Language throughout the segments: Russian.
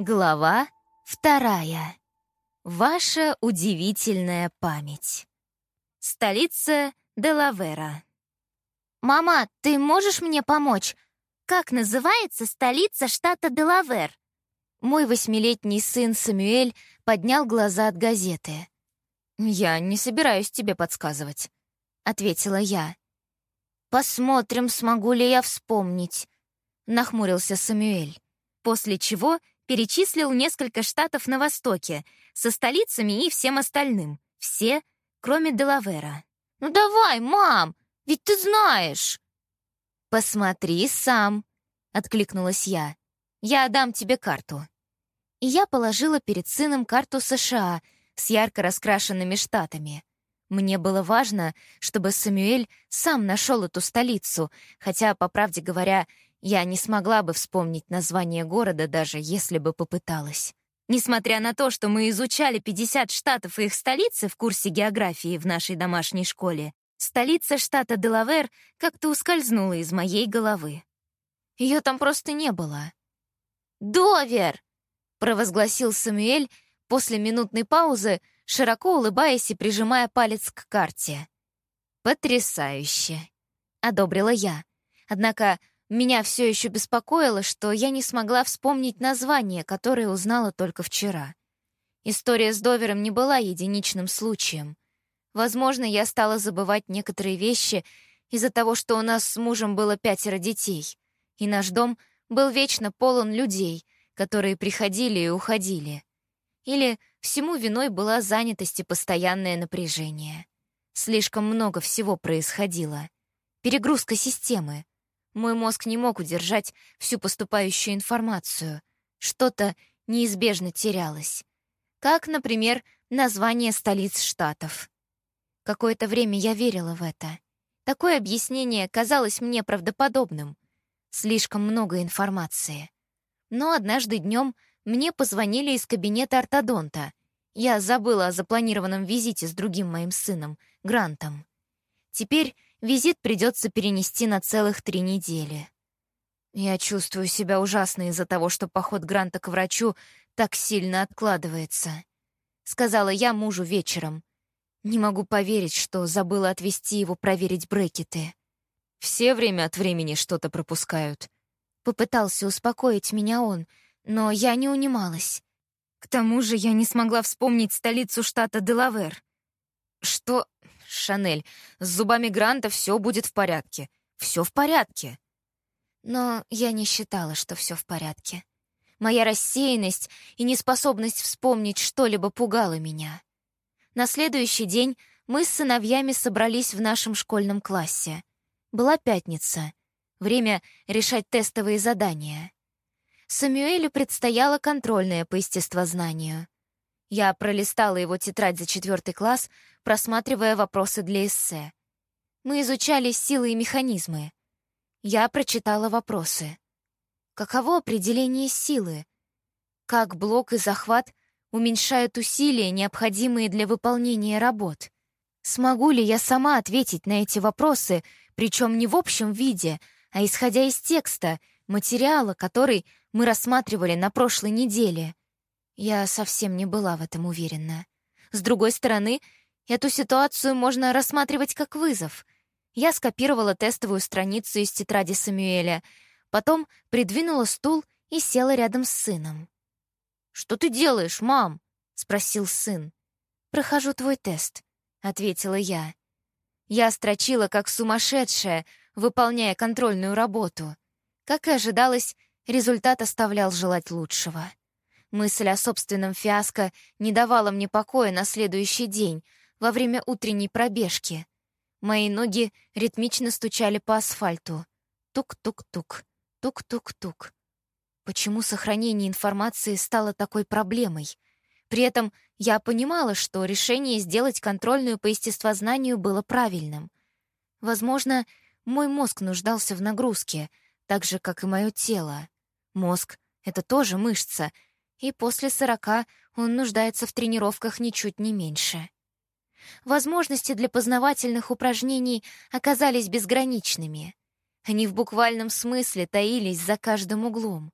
Глава вторая. Ваша удивительная память. Столица Делавера. «Мама, ты можешь мне помочь? Как называется столица штата Делавер?» Мой восьмилетний сын Самюэль поднял глаза от газеты. «Я не собираюсь тебе подсказывать», — ответила я. «Посмотрим, смогу ли я вспомнить», — нахмурился Самюэль. После чего перечислил несколько штатов на Востоке, со столицами и всем остальным. Все, кроме Делавера. «Ну давай, мам, ведь ты знаешь!» «Посмотри сам», — откликнулась я. «Я дам тебе карту». И я положила перед сыном карту США с ярко раскрашенными штатами. Мне было важно, чтобы Самюэль сам нашел эту столицу, хотя, по правде говоря, я не смогла бы вспомнить название города, даже если бы попыталась. Несмотря на то, что мы изучали 50 штатов и их столицы в курсе географии в нашей домашней школе, столица штата Делавер как-то ускользнула из моей головы. Ее там просто не было. «Довер!» — провозгласил Самуэль после минутной паузы, широко улыбаясь и прижимая палец к карте. «Потрясающе!» — одобрила я. Однако меня все еще беспокоило, что я не смогла вспомнить название, которое узнала только вчера. История с Довером не была единичным случаем. Возможно, я стала забывать некоторые вещи из-за того, что у нас с мужем было пятеро детей, и наш дом был вечно полон людей, которые приходили и уходили. Или всему виной была занятость и постоянное напряжение. Слишком много всего происходило. Перегрузка системы — мой мозг не мог удержать всю поступающую информацию. Что-то неизбежно терялось. Как, например, название столиц штатов. Какое-то время я верила в это. Такое объяснение казалось мне правдоподобным. Слишком много информации. Но однажды днем мне позвонили из кабинета ортодонта. Я забыла о запланированном визите с другим моим сыном, Грантом. Теперь Визит придется перенести на целых три недели. Я чувствую себя ужасно из-за того, что поход Гранта к врачу так сильно откладывается. Сказала я мужу вечером. Не могу поверить, что забыла отвезти его проверить брекеты. Все время от времени что-то пропускают. Попытался успокоить меня он, но я не унималась. К тому же я не смогла вспомнить столицу штата Делавер. Что... Шанель, с зубами Гранта все будет в порядке. Все в порядке. Но я не считала, что все в порядке. Моя рассеянность и неспособность вспомнить что-либо пугала меня. На следующий день мы с сыновьями собрались в нашем школьном классе. Была пятница. Время решать тестовые задания. Самюэлю предстояло контрольное по естествознанию. Я пролистала его тетрадь за четвертый класс, просматривая вопросы для эссе. Мы изучали силы и механизмы. Я прочитала вопросы. Каково определение силы? Как блок и захват уменьшают усилия, необходимые для выполнения работ? Смогу ли я сама ответить на эти вопросы, причем не в общем виде, а исходя из текста, материала, который мы рассматривали на прошлой неделе? Я совсем не была в этом уверена. С другой стороны, эту ситуацию можно рассматривать как вызов. Я скопировала тестовую страницу из тетради Самюэля, потом придвинула стул и села рядом с сыном. «Что ты делаешь, мам?» — спросил сын. «Прохожу твой тест», — ответила я. Я строчила как сумасшедшая, выполняя контрольную работу. Как и ожидалось, результат оставлял желать лучшего. Мысль о собственном фиаско не давала мне покоя на следующий день, во время утренней пробежки. Мои ноги ритмично стучали по асфальту. Тук-тук-тук, тук-тук-тук. Почему сохранение информации стало такой проблемой? При этом я понимала, что решение сделать контрольную по естествознанию было правильным. Возможно, мой мозг нуждался в нагрузке, так же, как и мое тело. Мозг — это тоже мышца — и после сорока он нуждается в тренировках ничуть не меньше. Возможности для познавательных упражнений оказались безграничными. Они в буквальном смысле таились за каждым углом.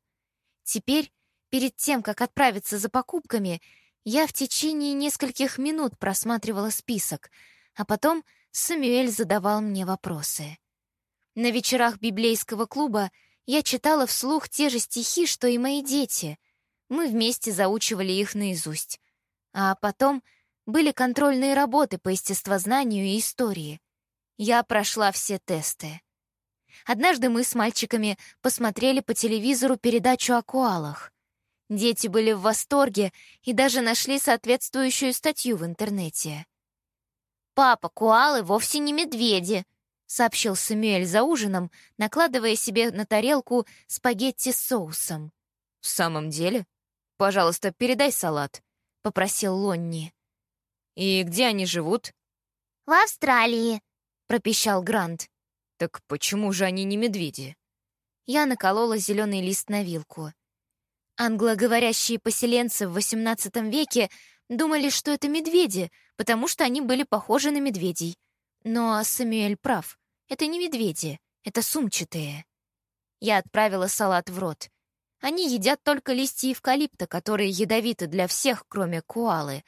Теперь Перед тем, как отправиться за покупками, я в течение нескольких минут просматривала список, а потом Самюэль задавал мне вопросы. На вечерах библейского клуба я читала вслух те же стихи, что и мои дети. Мы вместе заучивали их наизусть. А потом были контрольные работы по естествознанию и истории. Я прошла все тесты. Однажды мы с мальчиками посмотрели по телевизору передачу о коалах. Дети были в восторге и даже нашли соответствующую статью в интернете. «Папа, коалы вовсе не медведи», — сообщил Самюэль за ужином, накладывая себе на тарелку спагетти с соусом. «В самом деле? Пожалуйста, передай салат», — попросил Лонни. «И где они живут?» «В Австралии», — пропищал Грант. «Так почему же они не медведи?» Я наколола зеленый лист на вилку. Англоговорящие поселенцы в XVIII веке думали, что это медведи, потому что они были похожи на медведей. Но Самюэль прав. Это не медведи, это сумчатые. Я отправила салат в рот. Они едят только листья эвкалипта, которые ядовиты для всех, кроме куалы.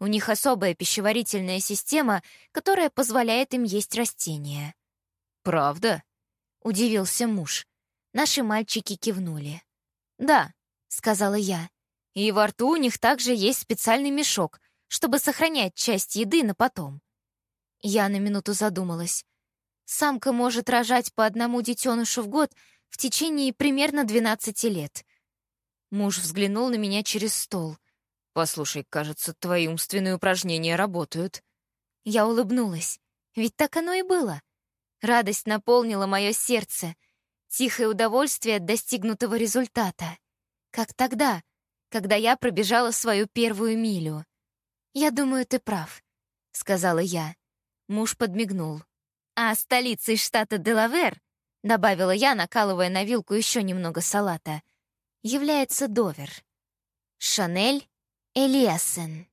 У них особая пищеварительная система, которая позволяет им есть растения. «Правда?» — удивился муж. Наши мальчики кивнули. «Да», — сказала я. «И во рту у них также есть специальный мешок, чтобы сохранять часть еды на потом». Я на минуту задумалась. Самка может рожать по одному детенышу в год в течение примерно 12 лет. Муж взглянул на меня через стол. «Послушай, кажется, твои умственные упражнения работают». Я улыбнулась. Ведь так оно и было. Радость наполнила мое сердце. Тихое удовольствие от достигнутого результата. Как тогда, когда я пробежала свою первую милю. «Я думаю, ты прав», — сказала я. Муж подмигнул. «А столицей штата Делавер», — добавила я, накалывая на вилку еще немного салата, — является Довер. Шанель Элиасен.